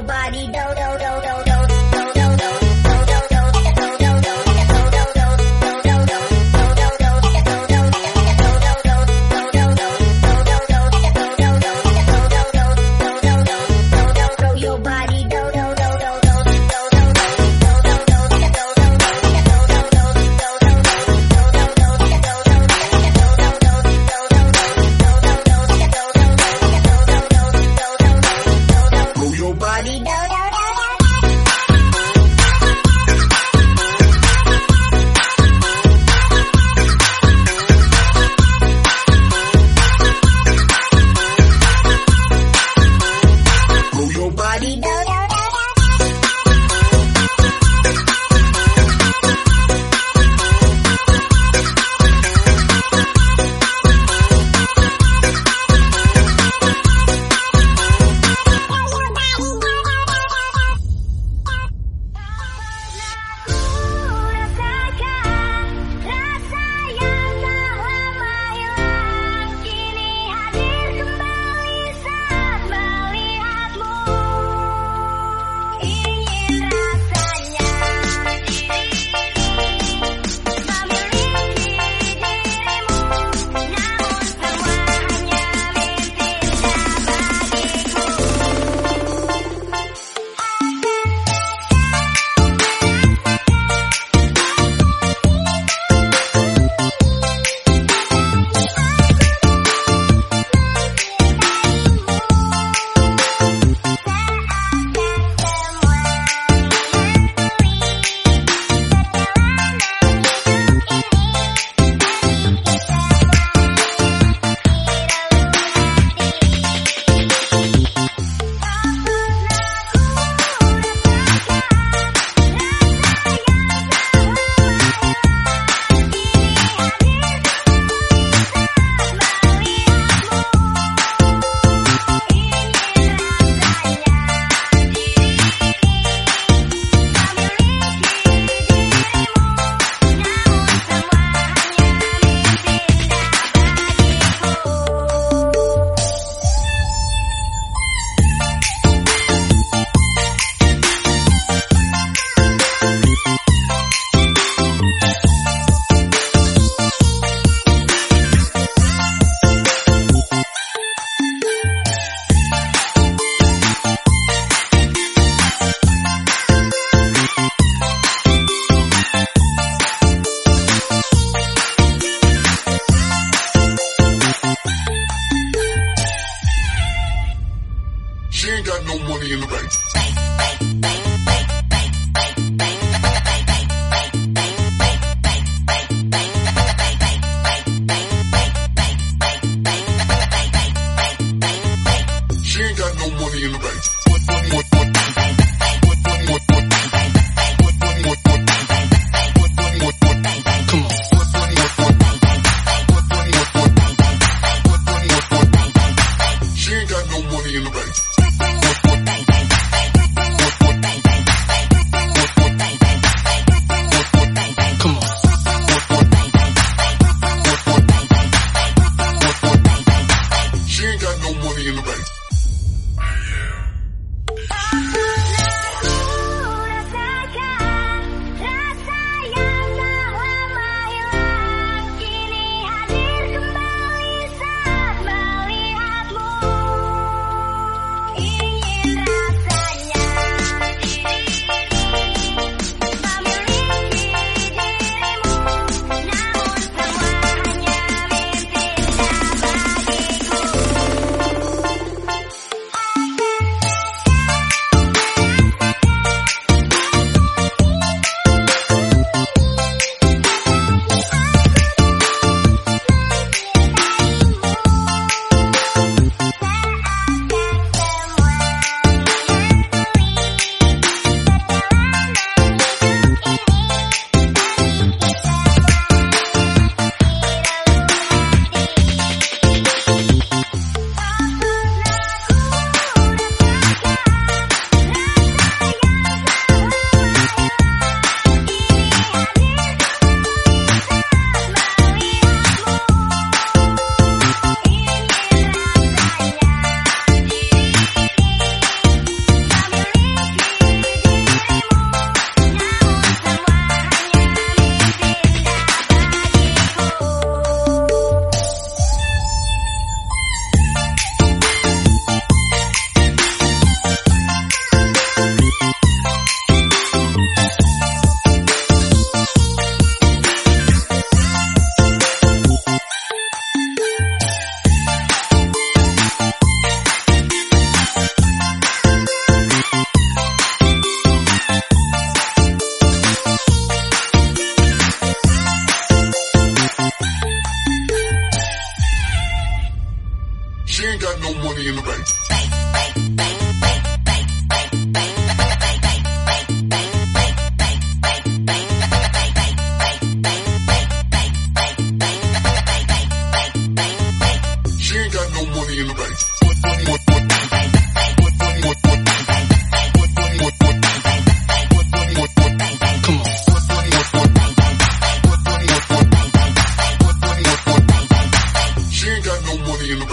nobody does.